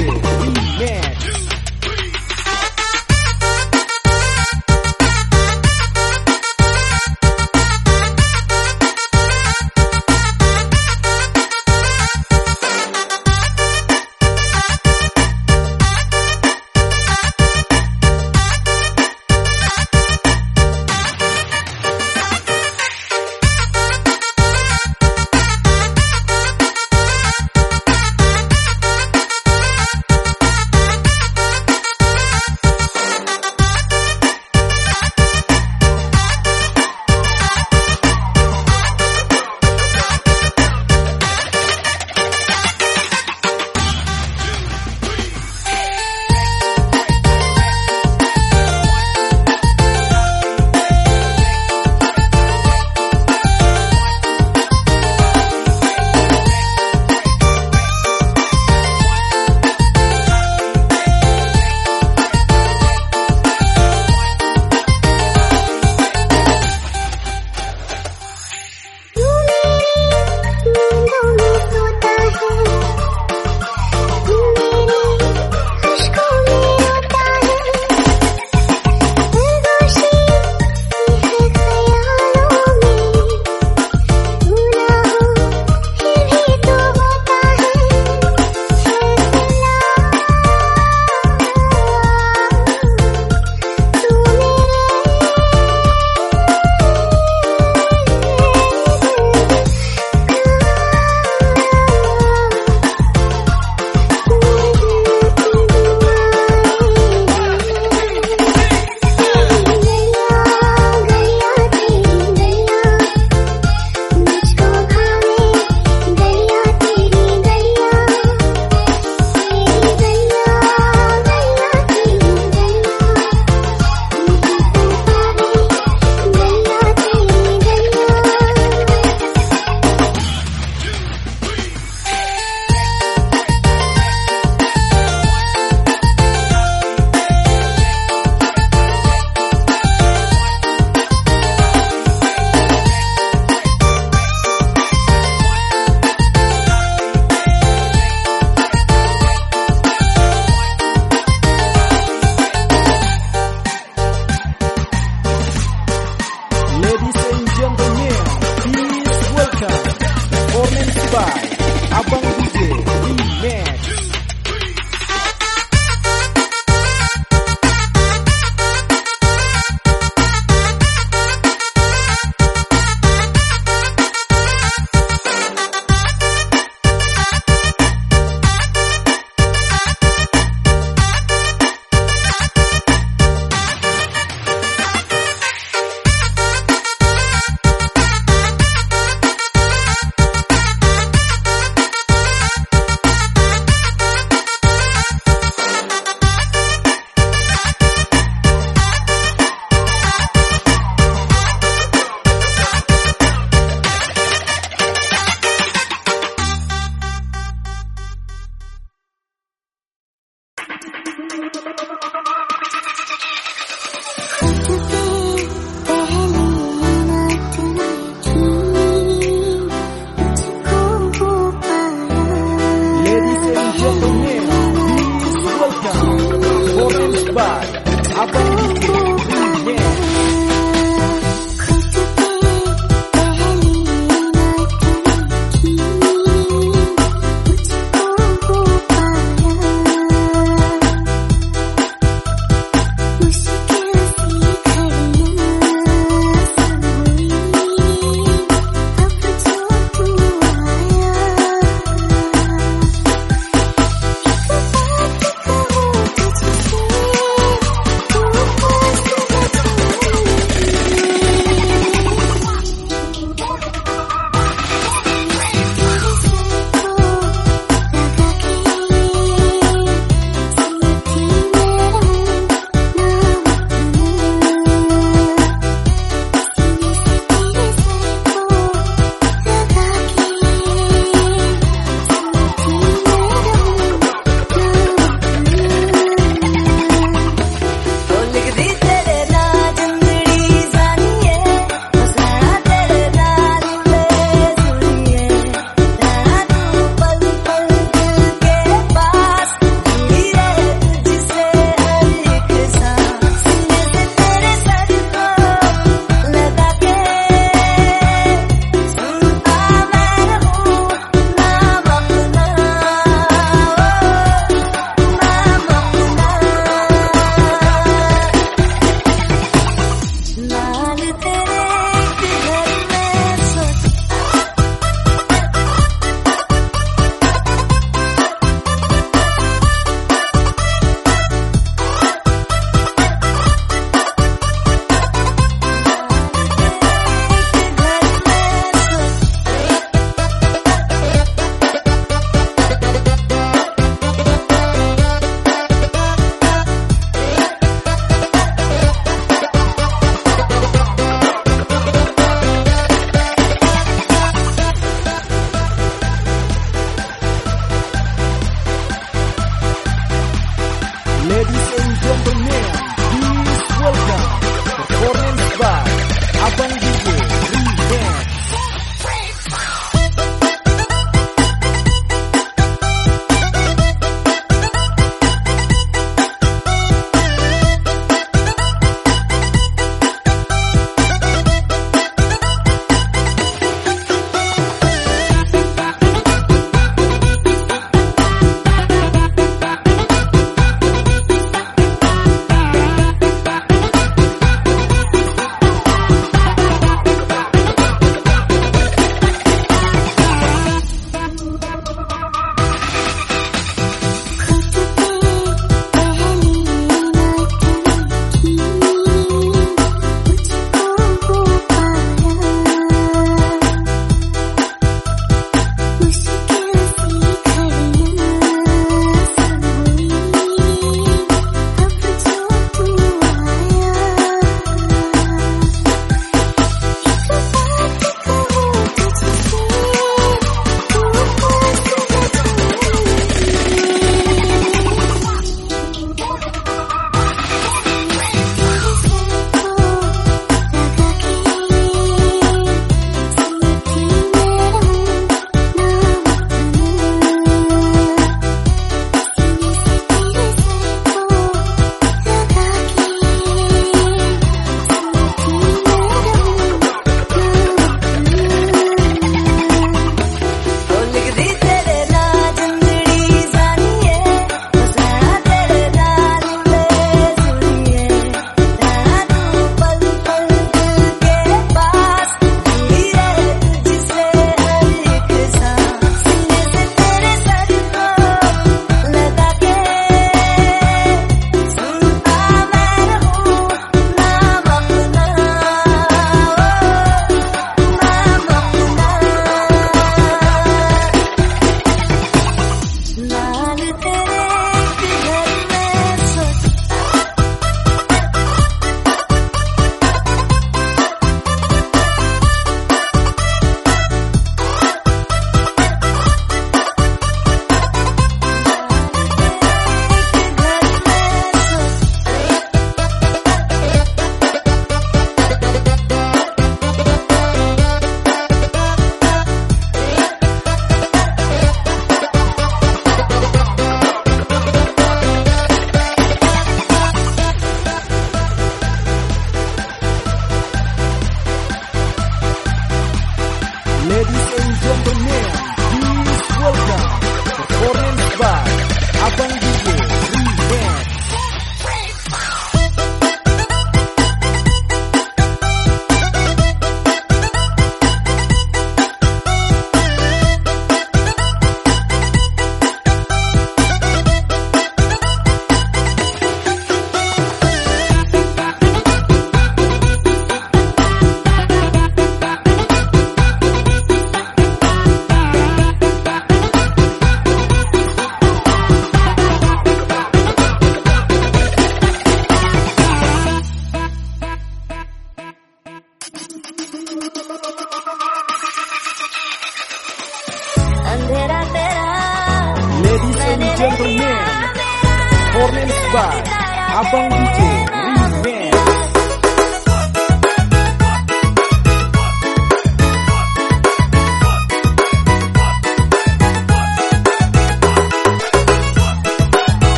you.